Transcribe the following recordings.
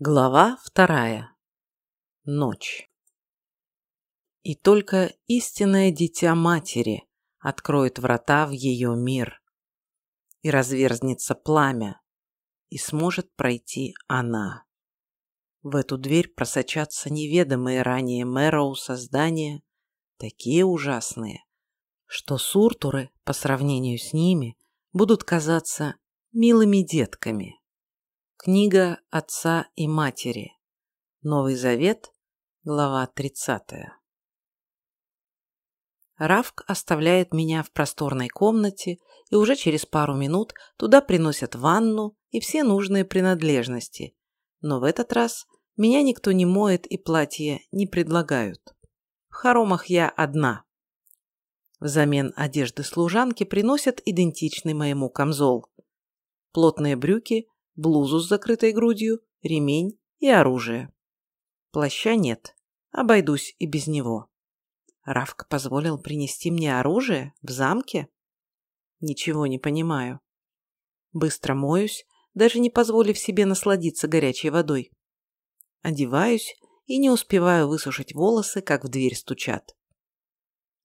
Глава вторая. Ночь. И только истинное дитя матери откроет врата в ее мир. И разверзнется пламя, и сможет пройти она. В эту дверь просочатся неведомые ранее Мэроу создания, такие ужасные, что суртуры, по сравнению с ними, будут казаться милыми детками. Книга Отца и Матери. Новый Завет, глава 30. Равк оставляет меня в просторной комнате, и уже через пару минут туда приносят ванну и все нужные принадлежности. Но в этот раз меня никто не моет и платье не предлагают. В хоромах я одна. Взамен одежды служанки приносят идентичный моему камзол. Плотные брюки – блузу с закрытой грудью, ремень и оружие. Плаща нет, обойдусь и без него. Равк позволил принести мне оружие в замке? Ничего не понимаю. Быстро моюсь, даже не позволив себе насладиться горячей водой. Одеваюсь и не успеваю высушить волосы, как в дверь стучат.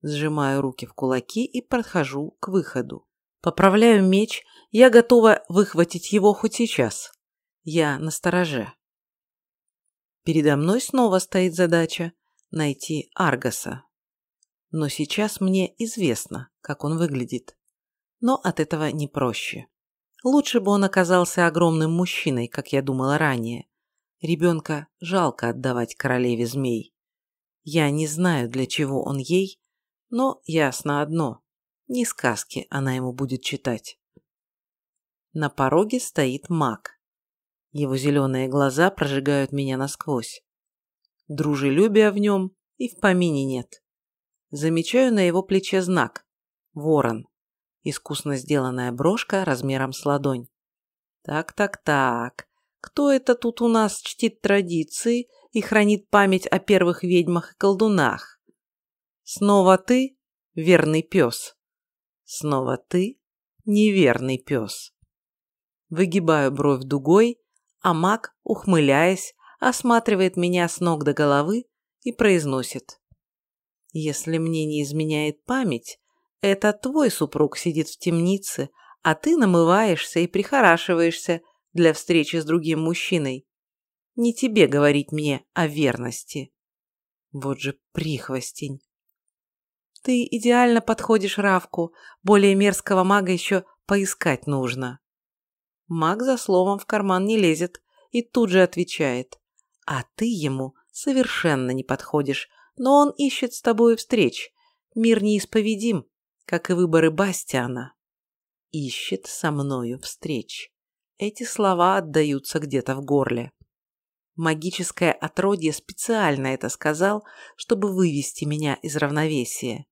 Сжимаю руки в кулаки и подхожу к выходу. Поправляю меч я готова выхватить его хоть сейчас. Я на стороже. Передо мной снова стоит задача найти Аргаса. Но сейчас мне известно, как он выглядит. Но от этого не проще. Лучше бы он оказался огромным мужчиной, как я думала ранее. Ребенка жалко отдавать королеве змей. Я не знаю, для чего он ей, но ясно одно. Не сказки она ему будет читать. На пороге стоит маг. Его зеленые глаза прожигают меня насквозь. Дружелюбия в нем и в помине нет. Замечаю на его плече знак. Ворон. Искусно сделанная брошка размером с ладонь. Так-так-так. Кто это тут у нас чтит традиции и хранит память о первых ведьмах и колдунах? Снова ты, верный пес. Снова ты, неверный пес. Выгибаю бровь дугой, а маг, ухмыляясь, осматривает меня с ног до головы и произносит. «Если мне не изменяет память, это твой супруг сидит в темнице, а ты намываешься и прихорашиваешься для встречи с другим мужчиной. Не тебе говорить мне о верности. Вот же прихвостень. Ты идеально подходишь Равку, более мерзкого мага еще поискать нужно. Маг за словом в карман не лезет и тут же отвечает. А ты ему совершенно не подходишь, но он ищет с тобой встреч. Мир неисповедим, как и выборы Бастиана. Ищет со мною встреч. Эти слова отдаются где-то в горле. Магическое отродье специально это сказал, чтобы вывести меня из равновесия.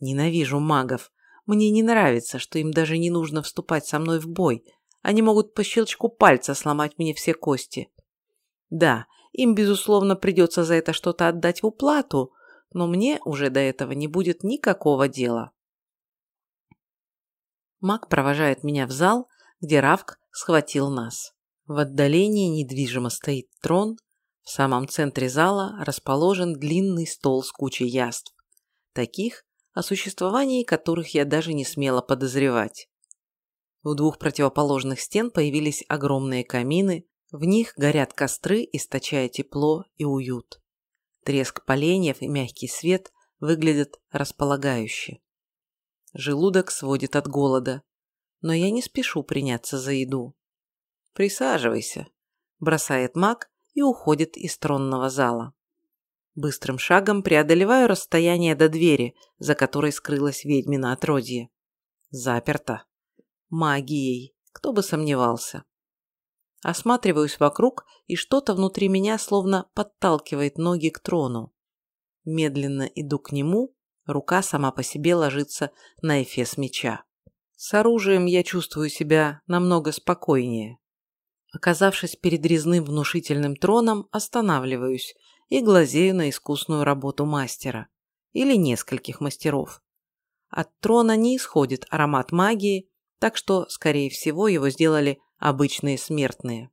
Ненавижу магов. Мне не нравится, что им даже не нужно вступать со мной в бой, они могут по щелчку пальца сломать мне все кости. Да, им, безусловно, придется за это что-то отдать в уплату, но мне уже до этого не будет никакого дела. Маг провожает меня в зал, где Равк схватил нас. В отдалении недвижимо стоит трон, в самом центре зала расположен длинный стол с кучей яств, таких, о существовании которых я даже не смела подозревать. У двух противоположных стен появились огромные камины, в них горят костры, источая тепло и уют. Треск поленьев и мягкий свет выглядят располагающе. Желудок сводит от голода, но я не спешу приняться за еду. «Присаживайся», – бросает маг и уходит из тронного зала. Быстрым шагом преодолеваю расстояние до двери, за которой скрылась ведьмина отродье. Заперто магией, кто бы сомневался. Осматриваюсь вокруг, и что-то внутри меня словно подталкивает ноги к трону. Медленно иду к нему, рука сама по себе ложится на эфес меча. С оружием я чувствую себя намного спокойнее. Оказавшись перед резным внушительным троном, останавливаюсь и глазею на искусную работу мастера. Или нескольких мастеров. От трона не исходит аромат магии, так что, скорее всего, его сделали обычные смертные.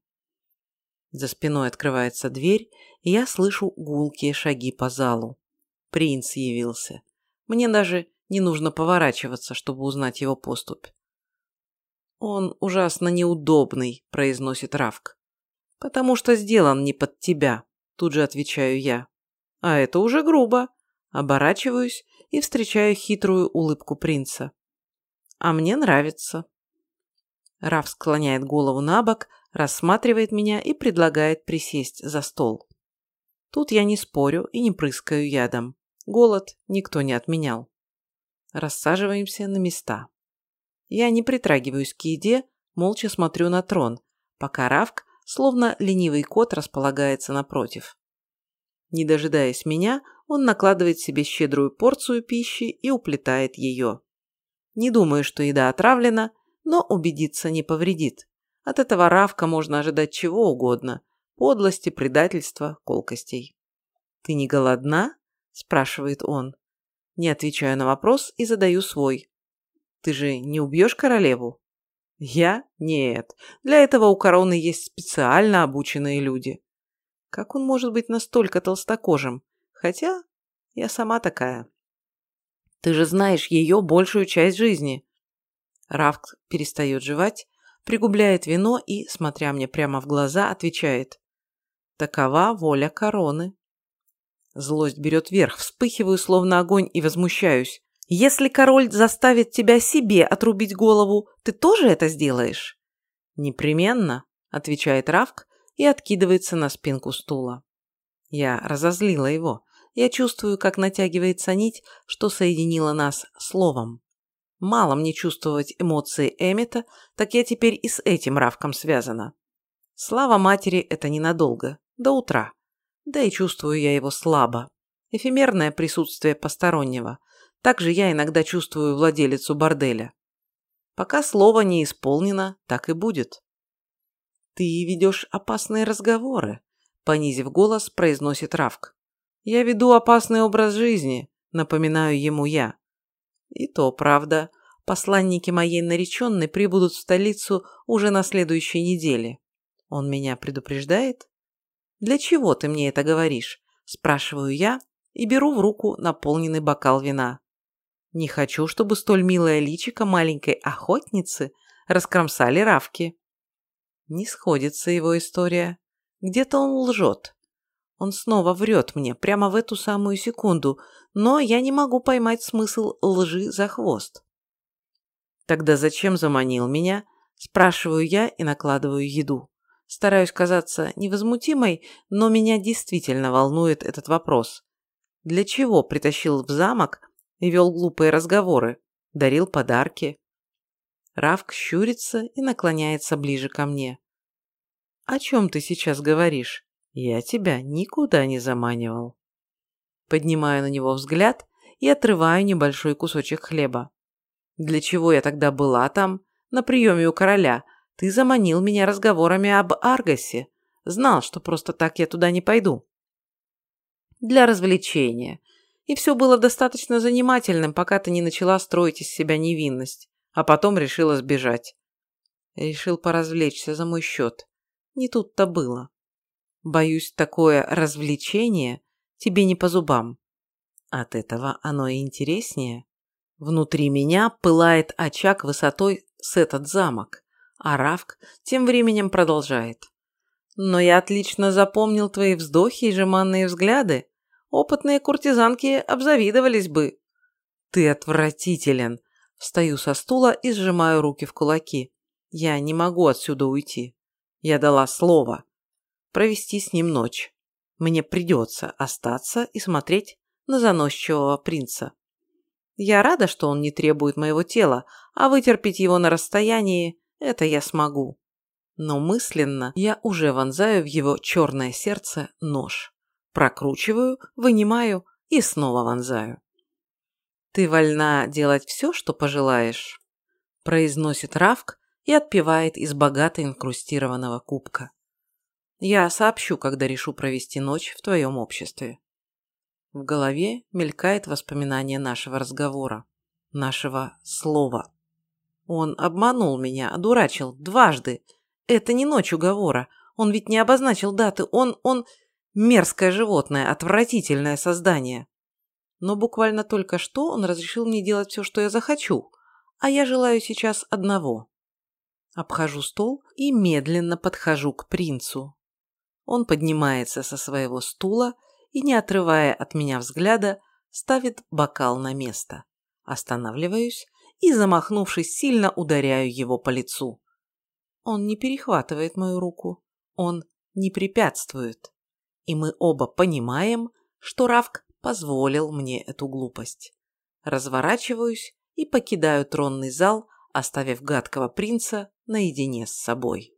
За спиной открывается дверь, и я слышу гулкие шаги по залу. Принц явился. Мне даже не нужно поворачиваться, чтобы узнать его поступь. «Он ужасно неудобный», – произносит Равк. «Потому что сделан не под тебя», – тут же отвечаю я. «А это уже грубо». Оборачиваюсь и встречаю хитрую улыбку принца. «А мне нравится». Раф склоняет голову на бок, рассматривает меня и предлагает присесть за стол. Тут я не спорю и не прыскаю ядом. Голод никто не отменял. Рассаживаемся на места. Я не притрагиваюсь к еде, молча смотрю на трон, пока Равк, словно ленивый кот, располагается напротив. Не дожидаясь меня, он накладывает себе щедрую порцию пищи и уплетает ее. Не думаю, что еда отравлена, но убедиться не повредит. От этого Равка можно ожидать чего угодно – подлости, предательства, колкостей. «Ты не голодна?» – спрашивает он. Не отвечаю на вопрос и задаю свой. «Ты же не убьешь королеву?» «Я? Нет. Для этого у короны есть специально обученные люди». Как он может быть настолько толстокожим? Хотя я сама такая. Ты же знаешь ее большую часть жизни. Равк перестает жевать, пригубляет вино и, смотря мне прямо в глаза, отвечает. Такова воля короны. Злость берет верх, вспыхиваю, словно огонь, и возмущаюсь. Если король заставит тебя себе отрубить голову, ты тоже это сделаешь? Непременно, отвечает Равк и откидывается на спинку стула. Я разозлила его. Я чувствую, как натягивается нить, что соединила нас словом. Мало мне чувствовать эмоции Эмита, так я теперь и с этим Равком связана. Слава матери – это ненадолго, до утра. Да и чувствую я его слабо. Эфемерное присутствие постороннего. Также я иногда чувствую владелицу борделя. Пока слово не исполнено, так и будет. «Ты ведешь опасные разговоры», – понизив голос, произносит Равк. «Я веду опасный образ жизни», – напоминаю ему я. И то правда. Посланники моей нареченной прибудут в столицу уже на следующей неделе. Он меня предупреждает? «Для чего ты мне это говоришь?» – спрашиваю я и беру в руку наполненный бокал вина. Не хочу, чтобы столь милая личико маленькой охотницы раскромсали равки. Не сходится его история. Где-то он лжет. Он снова врет мне прямо в эту самую секунду, но я не могу поймать смысл лжи за хвост. Тогда зачем заманил меня? Спрашиваю я и накладываю еду. Стараюсь казаться невозмутимой, но меня действительно волнует этот вопрос. Для чего притащил в замок и вел глупые разговоры, дарил подарки? Равк щурится и наклоняется ближе ко мне. «О чем ты сейчас говоришь? Я тебя никуда не заманивал». Поднимаю на него взгляд и отрываю небольшой кусочек хлеба. «Для чего я тогда была там, на приеме у короля, ты заманил меня разговорами об Аргасе. Знал, что просто так я туда не пойду. Для развлечения. И все было достаточно занимательным, пока ты не начала строить из себя невинность, а потом решила сбежать. Решил поразвлечься за мой счет. Не тут-то было. Боюсь, такое развлечение тебе не по зубам. От этого оно и интереснее. Внутри меня пылает очаг высотой с этот замок. А Равк тем временем продолжает. «Но я отлично запомнил твои вздохи и жеманные взгляды. Опытные куртизанки обзавидовались бы». «Ты отвратителен!» Встаю со стула и сжимаю руки в кулаки. «Я не могу отсюда уйти. Я дала слово. Провести с ним ночь. Мне придется остаться и смотреть на заносчивого принца. Я рада, что он не требует моего тела, а вытерпеть его на расстоянии это я смогу. Но мысленно я уже вонзаю в его черное сердце нож. Прокручиваю, вынимаю и снова вонзаю. «Ты вольна делать все, что пожелаешь», – произносит Равк и отпивает из богато инкрустированного кубка. «Я сообщу, когда решу провести ночь в твоем обществе». В голове мелькает воспоминание нашего разговора, нашего слова. Он обманул меня, одурачил дважды. Это не ночь уговора. Он ведь не обозначил даты. Он... он... мерзкое животное, отвратительное создание. Но буквально только что он разрешил мне делать все, что я захочу, а я желаю сейчас одного. Обхожу стол и медленно подхожу к принцу. Он поднимается со своего стула и, не отрывая от меня взгляда, ставит бокал на место. Останавливаюсь и, замахнувшись, сильно ударяю его по лицу. Он не перехватывает мою руку, он не препятствует. И мы оба понимаем, что Равк позволил мне эту глупость. Разворачиваюсь и покидаю тронный зал, оставив гадкого принца наедине с собой.